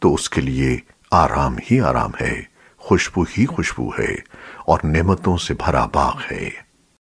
تو اس کے لیے آرام ہی آرام ہے، خوشبو ہی خوشبو ہے اور نعمتوں سے بھرا باغ ہے۔